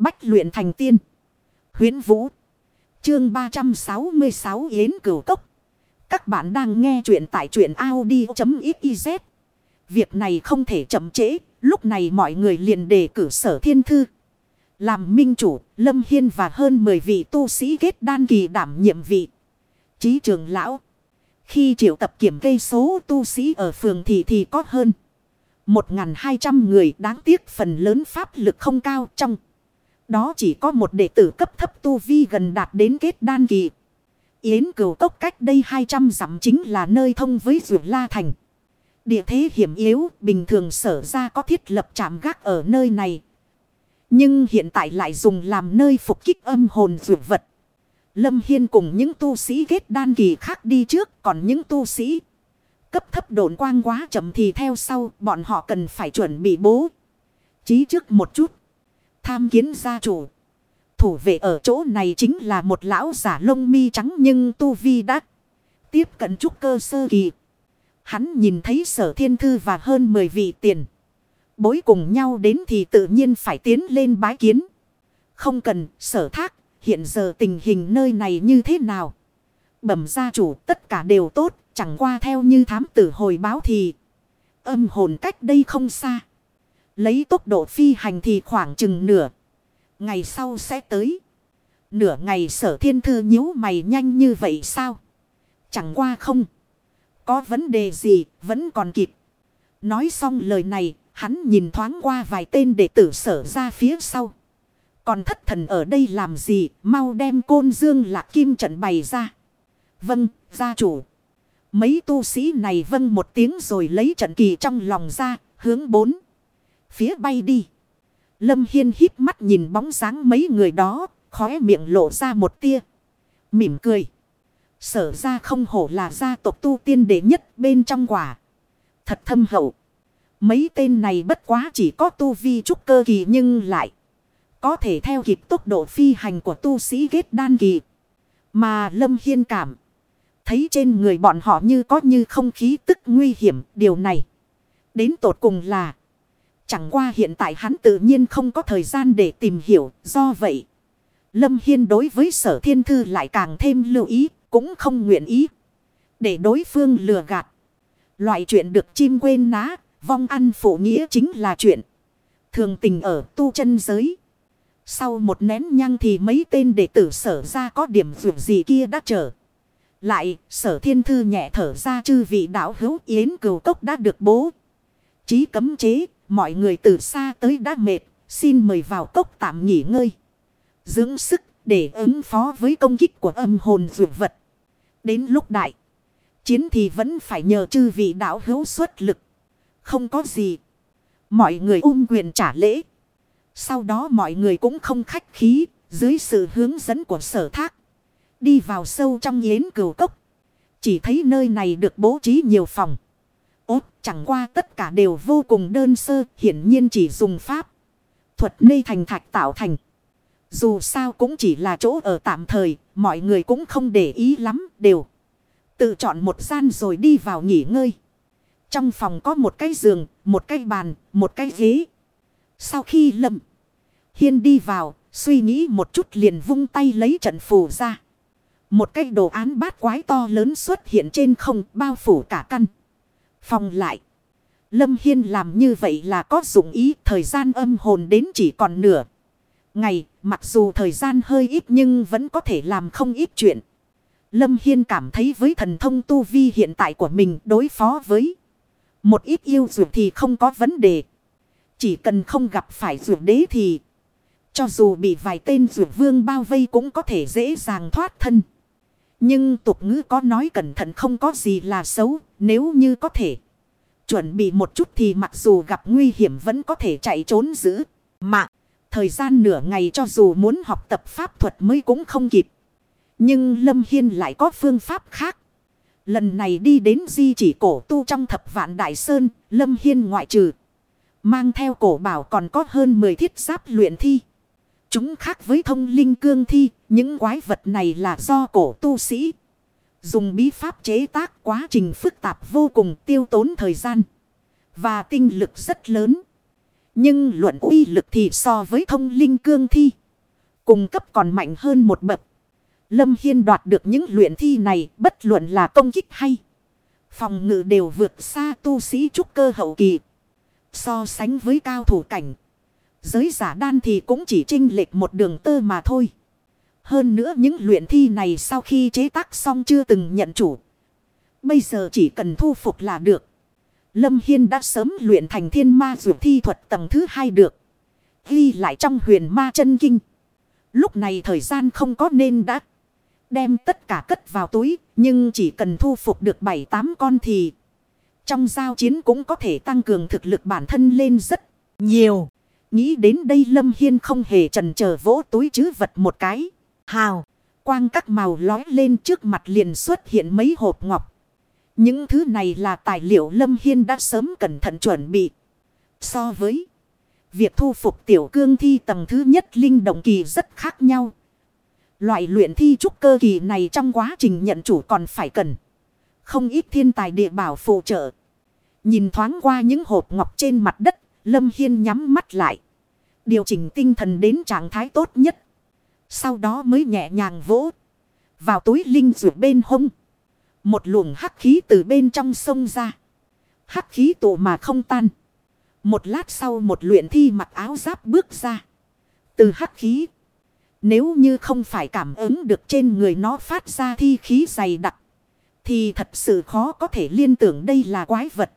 Bách luyện thành tiên. huyễn Vũ. Chương 366 Yến Cửu Cốc. Các bạn đang nghe truyện tại truyện Audi.xyz. Việc này không thể chậm trễ. Lúc này mọi người liền đề cử sở thiên thư. Làm minh chủ, Lâm Hiên và hơn 10 vị tu sĩ kết đan kỳ đảm nhiệm vị. Chí trường lão. Khi triệu tập kiểm cây số tu sĩ ở phường thì thì có hơn. 1.200 người đáng tiếc phần lớn pháp lực không cao trong. Đó chỉ có một đệ tử cấp thấp tu vi gần đạt đến kết đan kỳ. Yến cửu cốc cách đây 200 dặm chính là nơi thông với rượu La Thành. Địa thế hiểm yếu, bình thường sở ra có thiết lập trạm gác ở nơi này. Nhưng hiện tại lại dùng làm nơi phục kích âm hồn rượu vật. Lâm Hiên cùng những tu sĩ kết đan kỳ khác đi trước, còn những tu sĩ cấp thấp độn quang quá chậm thì theo sau, bọn họ cần phải chuẩn bị bố. Chí trước một chút. Tham kiến gia chủ. Thủ vệ ở chỗ này chính là một lão giả lông mi trắng nhưng tu vi đắc. tiếp cận trúc cơ sơ kỳ. Hắn nhìn thấy sở thiên thư và hơn 10 vị tiền. Bối cùng nhau đến thì tự nhiên phải tiến lên bái kiến. Không cần sở thác, hiện giờ tình hình nơi này như thế nào? Bẩm gia chủ tất cả đều tốt, chẳng qua theo như thám tử hồi báo thì âm hồn cách đây không xa. Lấy tốc độ phi hành thì khoảng chừng nửa. Ngày sau sẽ tới. Nửa ngày sở thiên thư nhíu mày nhanh như vậy sao? Chẳng qua không. Có vấn đề gì, vẫn còn kịp. Nói xong lời này, hắn nhìn thoáng qua vài tên đệ tử sở ra phía sau. Còn thất thần ở đây làm gì mau đem côn dương lạc kim trận bày ra. Vâng gia chủ. Mấy tu sĩ này vâng một tiếng rồi lấy trận kỳ trong lòng ra, hướng bốn phía bay đi. Lâm Hiên hít mắt nhìn bóng dáng mấy người đó, khóe miệng lộ ra một tia. Mỉm cười. Sở ra không hổ là gia tộc tu tiên đệ nhất bên trong quả. Thật thâm hậu. Mấy tên này bất quá chỉ có tu vi trúc cơ kỳ nhưng lại có thể theo kịp tốc độ phi hành của tu sĩ kết đan kỳ. Mà Lâm Hiên cảm thấy trên người bọn họ như có như không khí tức nguy hiểm điều này. Đến tột cùng là Chẳng qua hiện tại hắn tự nhiên không có thời gian để tìm hiểu, do vậy. Lâm Hiên đối với sở thiên thư lại càng thêm lưu ý, cũng không nguyện ý. Để đối phương lừa gạt. Loại chuyện được chim quên ná, vong ăn phụ nghĩa chính là chuyện. Thường tình ở tu chân giới. Sau một nén nhăng thì mấy tên đệ tử sở ra có điểm vượt gì kia đã trở. Lại, sở thiên thư nhẹ thở ra chư vị đạo hữu yến cửu cốc đã được bố. Chí cấm chế, Mọi người từ xa tới đã mệt. Xin mời vào cốc tạm nghỉ ngơi. Dưỡng sức để ứng phó với công kích của âm hồn dụ vật. Đến lúc đại. Chiến thì vẫn phải nhờ chư vị đạo hữu xuất lực. Không có gì. Mọi người ung quyền trả lễ. Sau đó mọi người cũng không khách khí. Dưới sự hướng dẫn của sở thác. Đi vào sâu trong yến cửu cốc. Chỉ thấy nơi này được bố trí nhiều phòng. Ốt chẳng qua tất cả đều vô cùng đơn sơ, hiển nhiên chỉ dùng pháp. Thuật nây thành thạch tạo thành. Dù sao cũng chỉ là chỗ ở tạm thời, mọi người cũng không để ý lắm, đều. Tự chọn một gian rồi đi vào nghỉ ngơi. Trong phòng có một cái giường, một cái bàn, một cái ghế. Sau khi lâm hiên đi vào, suy nghĩ một chút liền vung tay lấy trận phù ra. Một cái đồ án bát quái to lớn xuất hiện trên không bao phủ cả căn. Phòng lại. Lâm Hiên làm như vậy là có dụng ý thời gian âm hồn đến chỉ còn nửa. Ngày, mặc dù thời gian hơi ít nhưng vẫn có thể làm không ít chuyện. Lâm Hiên cảm thấy với thần thông tu vi hiện tại của mình đối phó với một ít yêu dù thì không có vấn đề. Chỉ cần không gặp phải dù đế thì cho dù bị vài tên dù vương bao vây cũng có thể dễ dàng thoát thân. Nhưng tục ngữ có nói cẩn thận không có gì là xấu, nếu như có thể. Chuẩn bị một chút thì mặc dù gặp nguy hiểm vẫn có thể chạy trốn giữ. Mạng, thời gian nửa ngày cho dù muốn học tập pháp thuật mới cũng không kịp. Nhưng Lâm Hiên lại có phương pháp khác. Lần này đi đến di chỉ cổ tu trong thập vạn đại sơn, Lâm Hiên ngoại trừ. Mang theo cổ bảo còn có hơn 10 thiết giáp luyện thi. Chúng khác với thông linh cương thi, những quái vật này là do cổ tu sĩ. Dùng bí pháp chế tác quá trình phức tạp vô cùng tiêu tốn thời gian. Và tinh lực rất lớn. Nhưng luận uy lực thì so với thông linh cương thi. Cùng cấp còn mạnh hơn một bậc. Lâm Hiên đoạt được những luyện thi này, bất luận là công kích hay. Phòng ngự đều vượt xa tu sĩ trúc cơ hậu kỳ. So sánh với cao thủ cảnh. Giới giả đan thì cũng chỉ trinh lệch một đường tơ mà thôi. Hơn nữa những luyện thi này sau khi chế tác xong chưa từng nhận chủ. Bây giờ chỉ cần thu phục là được. Lâm Hiên đã sớm luyện thành thiên ma dụ thi thuật tầng thứ hai được. Ghi lại trong huyền ma chân kinh. Lúc này thời gian không có nên đã đem tất cả cất vào túi. Nhưng chỉ cần thu phục được 7-8 con thì trong giao chiến cũng có thể tăng cường thực lực bản thân lên rất nhiều. Nghĩ đến đây Lâm Hiên không hề trần chờ vỗ túi chứ vật một cái. Hào, quang các màu lói lên trước mặt liền xuất hiện mấy hộp ngọc. Những thứ này là tài liệu Lâm Hiên đã sớm cẩn thận chuẩn bị. So với việc thu phục tiểu cương thi tầng thứ nhất linh động kỳ rất khác nhau. Loại luyện thi trúc cơ kỳ này trong quá trình nhận chủ còn phải cần. Không ít thiên tài địa bảo phụ trợ. Nhìn thoáng qua những hộp ngọc trên mặt đất, Lâm Hiên nhắm mắt lại. Điều chỉnh tinh thần đến trạng thái tốt nhất. Sau đó mới nhẹ nhàng vỗ. Vào túi linh rượu bên hông. Một luồng hắc khí từ bên trong sông ra. Hắc khí tụ mà không tan. Một lát sau một luyện thi mặc áo giáp bước ra. Từ hắc khí. Nếu như không phải cảm ứng được trên người nó phát ra thi khí dày đặc. Thì thật sự khó có thể liên tưởng đây là quái vật.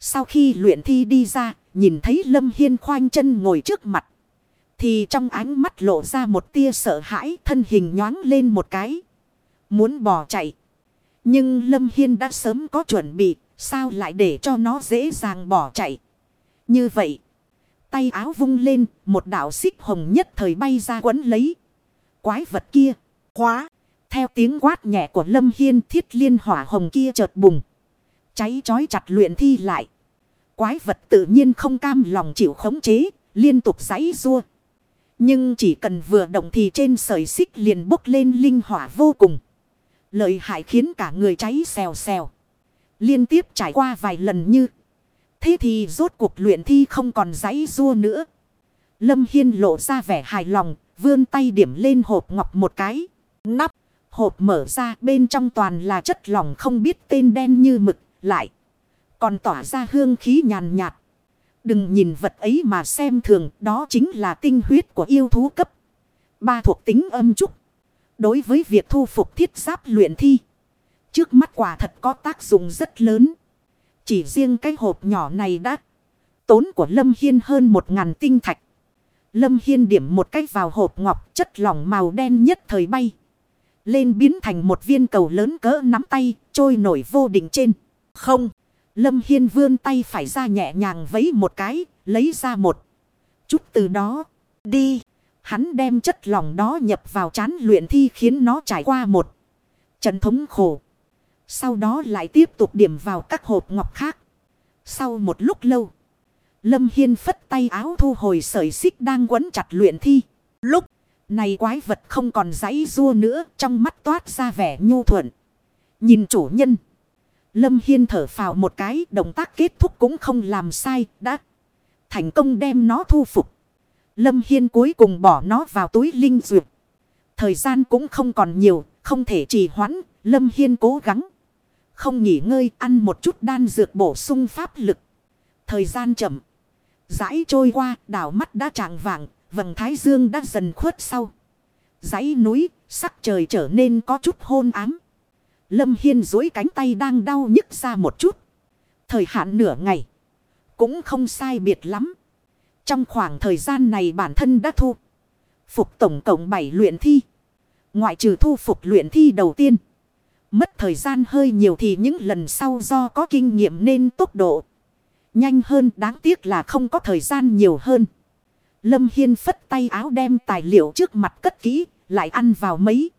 Sau khi luyện thi đi ra, nhìn thấy Lâm Hiên khoanh chân ngồi trước mặt. Thì trong ánh mắt lộ ra một tia sợ hãi, thân hình nhoáng lên một cái. Muốn bỏ chạy. Nhưng Lâm Hiên đã sớm có chuẩn bị. Sao lại để cho nó dễ dàng bỏ chạy. Như vậy. Tay áo vung lên. Một đạo xích hồng nhất thời bay ra quấn lấy. Quái vật kia. Khóa. Theo tiếng quát nhẹ của Lâm Hiên, thiết liên hỏa hồng kia chợt bùng. Cháy chói chặt luyện thi lại. Quái vật tự nhiên không cam lòng chịu khống chế. Liên tục giãy rua. Nhưng chỉ cần vừa động thì trên sợi xích liền bốc lên linh hỏa vô cùng. Lợi hại khiến cả người cháy xèo xèo. Liên tiếp trải qua vài lần như. Thế thì rốt cuộc luyện thi không còn giấy rua nữa. Lâm Hiên lộ ra vẻ hài lòng, vươn tay điểm lên hộp ngọc một cái. Nắp, hộp mở ra bên trong toàn là chất lỏng không biết tên đen như mực, lại. Còn tỏa ra hương khí nhàn nhạt. Đừng nhìn vật ấy mà xem thường, đó chính là tinh huyết của yêu thú cấp. Ba thuộc tính âm trúc. Đối với việc thu phục thiết giáp luyện thi. Trước mắt quả thật có tác dụng rất lớn. Chỉ riêng cái hộp nhỏ này đã tốn của Lâm Hiên hơn một ngàn tinh thạch. Lâm Hiên điểm một cái vào hộp ngọc chất lỏng màu đen nhất thời bay. Lên biến thành một viên cầu lớn cỡ nắm tay, trôi nổi vô định trên. Không, Lâm Hiên vươn tay phải ra nhẹ nhàng vấy một cái, lấy ra một chút từ đó. Đi. Hắn đem chất lỏng đó nhập vào chán luyện thi khiến nó trải qua một trận thống khổ. Sau đó lại tiếp tục điểm vào các hộp ngọc khác. Sau một lúc lâu. Lâm Hiên phất tay áo thu hồi sợi xích đang quấn chặt luyện thi. Lúc này quái vật không còn giấy rua nữa trong mắt toát ra vẻ nhu thuận. Nhìn chủ nhân. Lâm Hiên thở phào một cái động tác kết thúc cũng không làm sai đã. Thành công đem nó thu phục. Lâm Hiên cuối cùng bỏ nó vào túi linh dược. Thời gian cũng không còn nhiều, không thể trì hoãn, Lâm Hiên cố gắng. Không nghỉ ngơi, ăn một chút đan dược bổ sung pháp lực. Thời gian chậm. Giải trôi qua, đảo mắt đã trạng vàng, vầng thái dương đã dần khuất sau. Dãy núi, sắc trời trở nên có chút hôn ám. Lâm Hiên dối cánh tay đang đau nhức ra một chút. Thời hạn nửa ngày. Cũng không sai biệt lắm. Trong khoảng thời gian này bản thân đã thu. Phục tổng cộng 7 luyện thi. Ngoại trừ thu phục luyện thi đầu tiên. Mất thời gian hơi nhiều thì những lần sau do có kinh nghiệm nên tốc độ. Nhanh hơn, đáng tiếc là không có thời gian nhiều hơn. Lâm Hiên phất tay áo đem tài liệu trước mặt cất kỹ. Lại ăn vào mấy.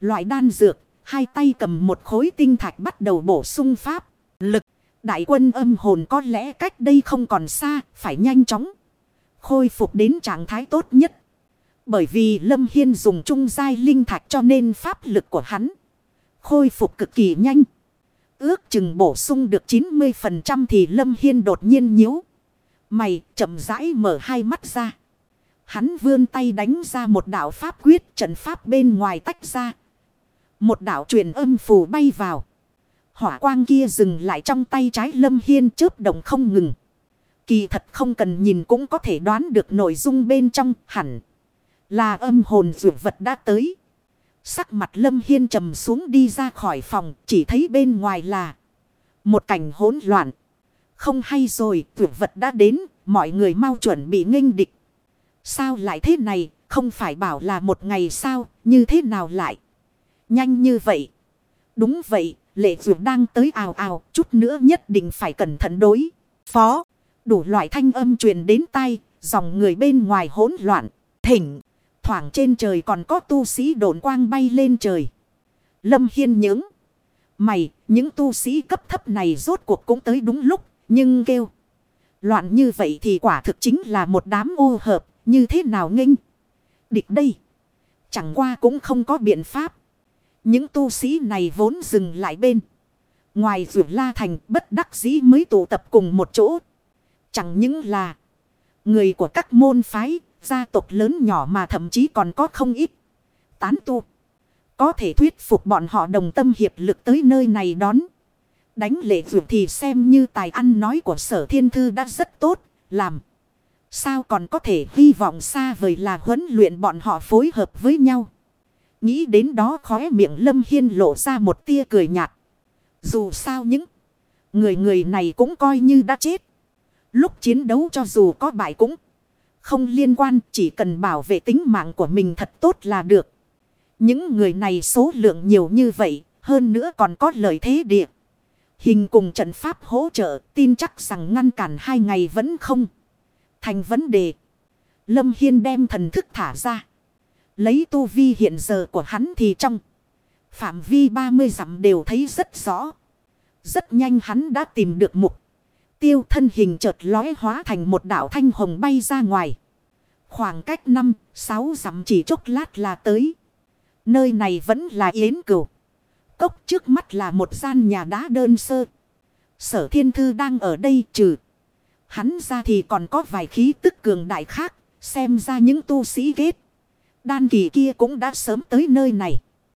Loại đan dược. Hai tay cầm một khối tinh thạch bắt đầu bổ sung pháp. Lực. Đại quân âm hồn có lẽ cách đây không còn xa. Phải nhanh chóng, khôi phục đến trạng thái tốt nhất. Bởi vì Lâm Hiên dùng trung giai linh thạch cho nên pháp lực của hắn khôi phục cực kỳ nhanh. Ước chừng bổ sung được 90% thì Lâm Hiên đột nhiên nhíu. Mày, chậm rãi mở hai mắt ra. Hắn vươn tay đánh ra một đạo pháp quyết, trận pháp bên ngoài tách ra. Một đạo truyền âm phù bay vào. Hỏa quang kia dừng lại trong tay trái lâm hiên chớp động không ngừng. Kỳ thật không cần nhìn cũng có thể đoán được nội dung bên trong hẳn. Là âm hồn dụ vật đã tới. Sắc mặt lâm hiên trầm xuống đi ra khỏi phòng chỉ thấy bên ngoài là một cảnh hỗn loạn. Không hay rồi, tuyệt vật đã đến, mọi người mau chuẩn bị nghênh địch. Sao lại thế này, không phải bảo là một ngày sao, như thế nào lại? Nhanh như vậy. Đúng vậy, lệ dù đang tới ào ào, chút nữa nhất định phải cẩn thận đối. Phó, đủ loại thanh âm truyền đến tai, dòng người bên ngoài hỗn loạn, thỉnh. Thoảng trên trời còn có tu sĩ độn quang bay lên trời. Lâm Hiên những. Mày, những tu sĩ cấp thấp này rốt cuộc cũng tới đúng lúc, nhưng kêu. Loạn như vậy thì quả thực chính là một đám ô hợp, như thế nào nghênh. Địch đây. Chẳng qua cũng không có biện pháp. Những tu sĩ này vốn dừng lại bên. Ngoài vượt la thành bất đắc dĩ mới tụ tập cùng một chỗ. Chẳng những là người của các môn phái, gia tộc lớn nhỏ mà thậm chí còn có không ít. Tán tu. Có thể thuyết phục bọn họ đồng tâm hiệp lực tới nơi này đón. Đánh lệ vượt thì xem như tài ăn nói của sở thiên thư đã rất tốt, làm. Sao còn có thể hy vọng xa vời là huấn luyện bọn họ phối hợp với nhau. Nghĩ đến đó khóe miệng Lâm Hiên lộ ra một tia cười nhạt. Dù sao những người người này cũng coi như đã chết. Lúc chiến đấu cho dù có bại cũng không liên quan, chỉ cần bảo vệ tính mạng của mình thật tốt là được. Những người này số lượng nhiều như vậy, hơn nữa còn có lợi thế địa. Hình cùng trận pháp hỗ trợ, tin chắc rằng ngăn cản hai ngày vẫn không thành vấn đề. Lâm Hiên đem thần thức thả ra. Lấy tu vi hiện giờ của hắn thì trong phạm vi 30 dặm đều thấy rất rõ. Rất nhanh hắn đã tìm được mục. Tiêu thân hình chợt lói hóa thành một đảo thanh hồng bay ra ngoài. Khoảng cách 5, 6 dặm chỉ chốc lát là tới. Nơi này vẫn là yến cửu. Cốc trước mắt là một gian nhà đá đơn sơ. Sở thiên thư đang ở đây trừ. Hắn ra thì còn có vài khí tức cường đại khác. Xem ra những tu sĩ kết. Đan kỳ kia cũng đã sớm tới nơi này.